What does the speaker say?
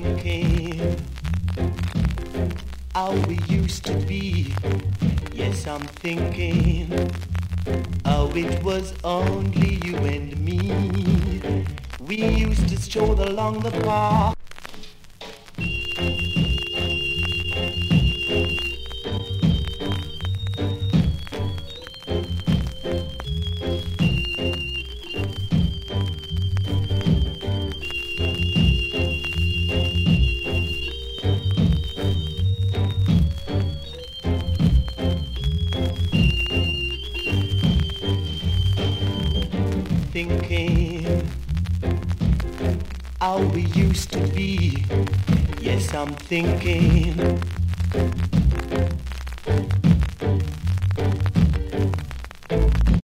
thinking how we used to be. Yes, I'm thinking how it was only you and me. We used to stroll along the park. Thinking how we used to be. Yes, I'm thinking